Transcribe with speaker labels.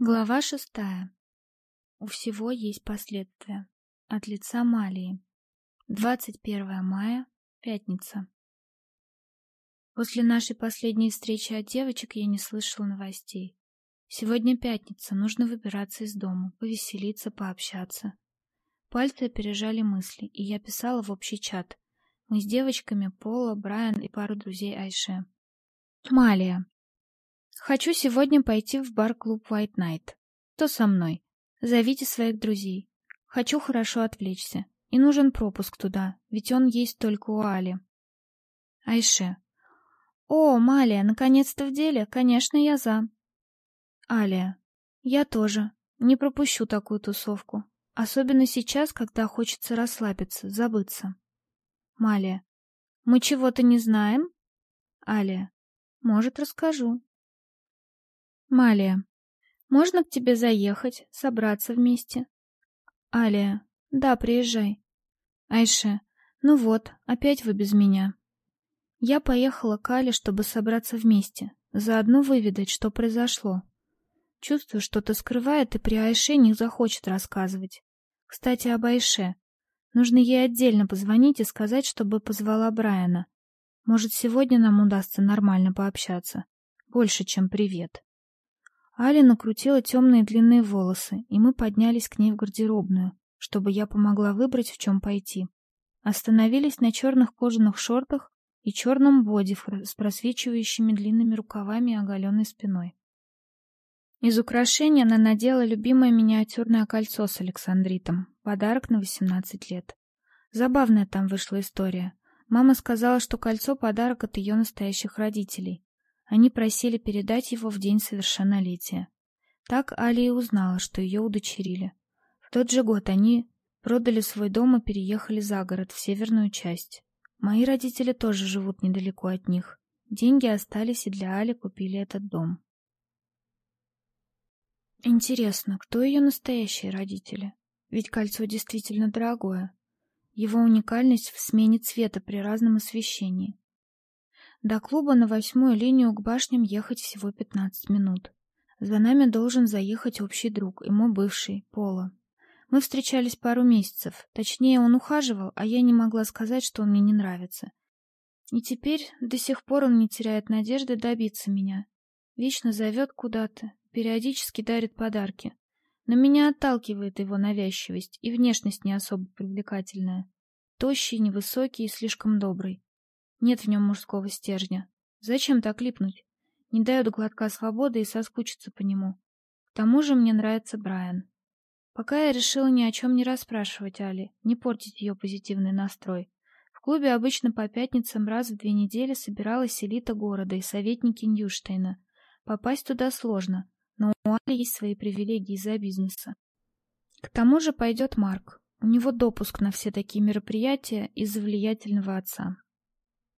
Speaker 1: Глава шестая. У всего есть последствия. От лица Малии. 21 мая, пятница. После нашей последней встречи от девочек я не слышала новостей. Сегодня пятница, нужно выбираться из дома, повеселиться, пообщаться. Пальцы опережали мысли, и я писала в общий чат. Мы с девочками Пола, Брайан и пару друзей Айше. Малия. Хочу сегодня пойти в бар-клуб White Night. Кто со мной? Зовите своих друзей. Хочу хорошо отвлечься. И нужен пропуск туда, ведь он есть только у Али. Айше. О, Малия, наконец-то в деле. Конечно, я за. Алия. Я тоже. Не пропущу такую тусовку. Особенно сейчас, когда хочется расслабиться, забыться. Малия. Мы чего-то не знаем? Алия. Может, расскажу. Малия. Можно к тебе заехать, собраться вместе? Алия. Да, приезжай. Айше. Ну вот, опять вы без меня. Я поехала к Але, чтобы собраться вместе, заодно выведать, что произошло. Чувствую, что-то скрывает и при Айше не захочет рассказывать. Кстати, об Айше. Нужно ей отдельно позвонить и сказать, чтобы позвала Брайана. Может, сегодня нам удастся нормально пообщаться. Больше, чем привет. Аля накрутила темные длинные волосы, и мы поднялись к ней в гардеробную, чтобы я помогла выбрать, в чем пойти. Остановились на черных кожаных шортах и черном боди с просвечивающими длинными рукавами и оголенной спиной. Из украшений она надела любимое миниатюрное кольцо с Александритом, подарок на 18 лет. Забавная там вышла история. Мама сказала, что кольцо — подарок от ее настоящих родителей, они просили передать его в день совершеннолетия. Так Алия узнала, что ее удочерили. В тот же год они продали свой дом и переехали за город, в северную часть. Мои родители тоже живут недалеко от них. Деньги остались, и для Али купили этот дом. Интересно, кто ее настоящие родители? Ведь кольцо действительно дорогое. Его уникальность в смене цвета при разном освещении. До клуба на восьмую линию к башням ехать всего 15 минут. За нами должен заехать общий друг, и мой бывший, Пола. Мы встречались пару месяцев. Точнее, он ухаживал, а я не могла сказать, что он мне не нравится. И теперь до сих пор он не теряет надежды добиться меня. Вечно зовет куда-то, периодически дарит подарки. Но меня отталкивает его навязчивость и внешность не особо привлекательная. Тощий, невысокий и слишком добрый. Нет в нем мужского стержня. Зачем так липнуть? Не дают глотка свободы и соскучиться по нему. К тому же мне нравится Брайан. Пока я решила ни о чем не расспрашивать Али, не портить ее позитивный настрой. В клубе обычно по пятницам раз в две недели собиралась элита города и советники Ньюштейна. Попасть туда сложно, но у Али есть свои привилегии из-за бизнеса. К тому же пойдет Марк. У него допуск на все такие мероприятия из-за влиятельного отца.